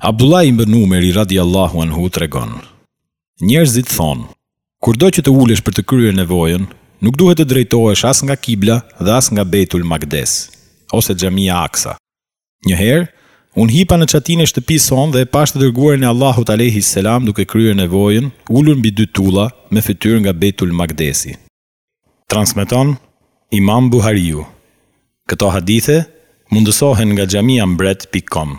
Abdullah ibn Umeri radhiyallahu anhu tregon, Njerëzit thonë, Kurdo që të ulesh për të kryer nevojën, nuk duhet të drejtohesh as nga Kibla dhe as nga Bejtul Makdes, ose Xhamia Aksa. Njëherë, unë hipa në çatinë e shtëpisë sonë dhe e pashë të Dërguarin e Allahut alejhi selam duke kryer nevojën, ulur mbi dy tulla, me fytyrë nga Bejtul Makdesi. Transmeton Imam Buhariu, Këto hadithe mundësohen nga xhamiambret.com.